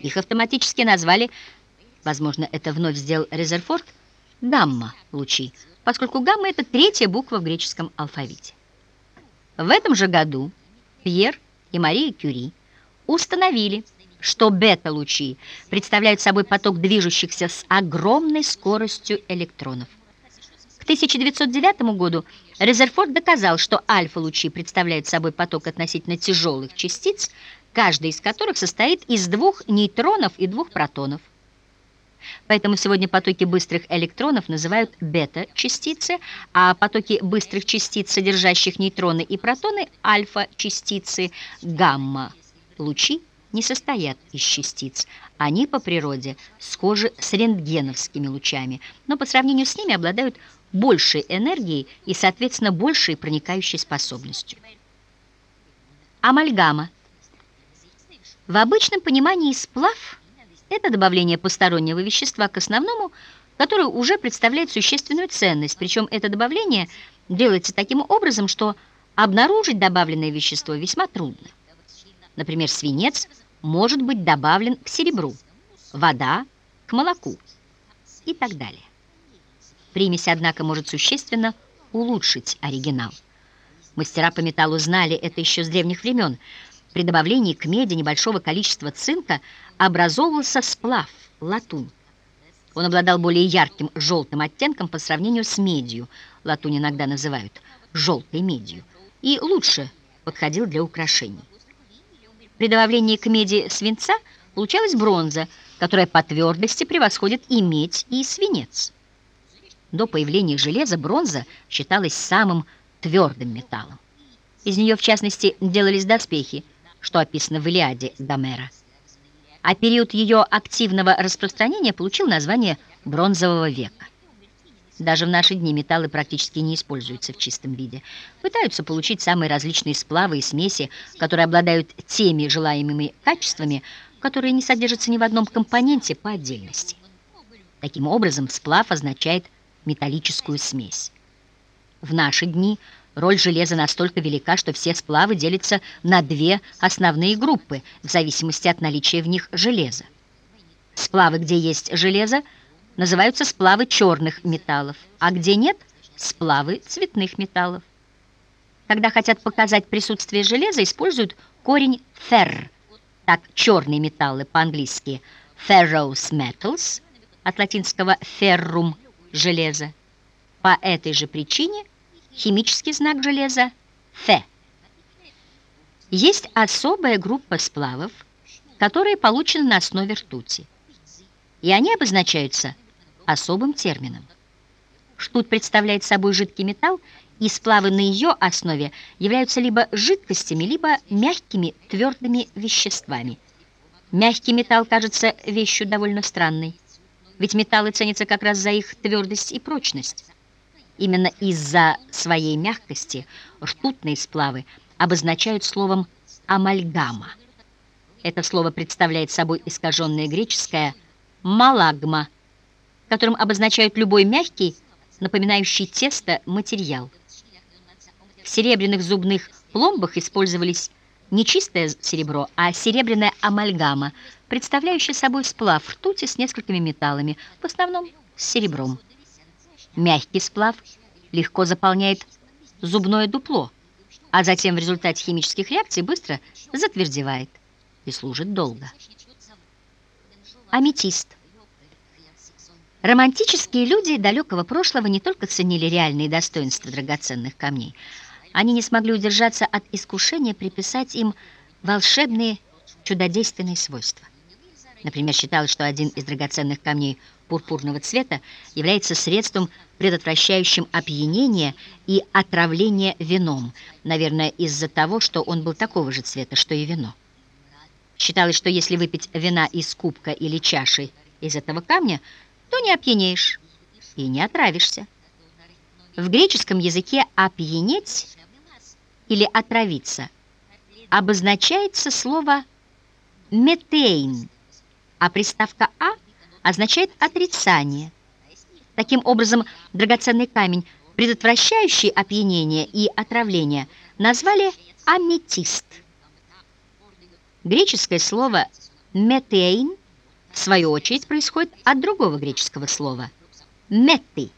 Их автоматически назвали, возможно, это вновь сделал Резерфорд, гамма-лучи, поскольку гамма — это третья буква в греческом алфавите. В этом же году Пьер и Мария Кюри установили, что бета-лучи представляют собой поток движущихся с огромной скоростью электронов. К 1909 году Резерфорд доказал, что альфа-лучи представляют собой поток относительно тяжелых частиц, каждый из которых состоит из двух нейтронов и двух протонов. Поэтому сегодня потоки быстрых электронов называют бета-частицы, а потоки быстрых частиц, содержащих нейтроны и протоны, альфа-частицы, гамма-лучи не состоят из частиц. Они по природе схожи с рентгеновскими лучами, но по сравнению с ними обладают большей энергией и, соответственно, большей проникающей способностью. Амальгама. В обычном понимании сплав – это добавление постороннего вещества к основному, которое уже представляет существенную ценность, причем это добавление делается таким образом, что обнаружить добавленное вещество весьма трудно. Например, свинец может быть добавлен к серебру, вода – к молоку и так далее. Примесь, однако, может существенно улучшить оригинал. Мастера по металлу знали это еще с древних времен. При добавлении к меди небольшого количества цинка образовывался сплав – латунь. Он обладал более ярким желтым оттенком по сравнению с медью, латунь иногда называют желтой медью, и лучше подходил для украшений. При добавлении к меди свинца получалась бронза, которая по твердости превосходит и медь, и свинец. До появления железа бронза считалась самым твердым металлом. Из нее, в частности, делались доспехи, что описано в Илиаде Гомера. А период ее активного распространения получил название бронзового века. Даже в наши дни металлы практически не используются в чистом виде. Пытаются получить самые различные сплавы и смеси, которые обладают теми желаемыми качествами, которые не содержатся ни в одном компоненте по отдельности. Таким образом, сплав означает металлическую смесь. В наши дни роль железа настолько велика, что все сплавы делятся на две основные группы в зависимости от наличия в них железа. Сплавы, где есть железо – называются сплавы черных металлов, а где нет – сплавы цветных металлов. Когда хотят показать присутствие железа, используют корень «ферр», так черные металлы по-английски «ferrous metals», от латинского «ferrum» – железо. По этой же причине химический знак железа «Фе». Есть особая группа сплавов, которые получены на основе ртути, и они обозначаются – особым термином. Штут представляет собой жидкий металл, и сплавы на ее основе являются либо жидкостями, либо мягкими твердыми веществами. Мягкий металл кажется вещью довольно странной, ведь металлы ценятся как раз за их твердость и прочность. Именно из-за своей мягкости ртутные сплавы обозначают словом «амальгама». Это слово представляет собой искаженное греческое «малагма», которым обозначают любой мягкий, напоминающий тесто, материал. В серебряных зубных пломбах использовались не чистое серебро, а серебряная амальгама, представляющая собой сплав ртути с несколькими металлами, в основном с серебром. Мягкий сплав легко заполняет зубное дупло, а затем в результате химических реакций быстро затвердевает и служит долго. Аметист. Романтические люди далекого прошлого не только ценили реальные достоинства драгоценных камней, они не смогли удержаться от искушения приписать им волшебные чудодейственные свойства. Например, считалось, что один из драгоценных камней пурпурного цвета является средством, предотвращающим опьянение и отравление вином, наверное, из-за того, что он был такого же цвета, что и вино. Считалось, что если выпить вина из кубка или чаши из этого камня, то не опьянеешь и не отравишься. В греческом языке «опьянеть» или «отравиться» обозначается слово «метейн», а приставка «а» означает «отрицание». Таким образом, драгоценный камень, предотвращающий опьянение и отравление, назвали аметист. Греческое слово Метейн, в свою очередь, происходит от другого греческого слова «метты»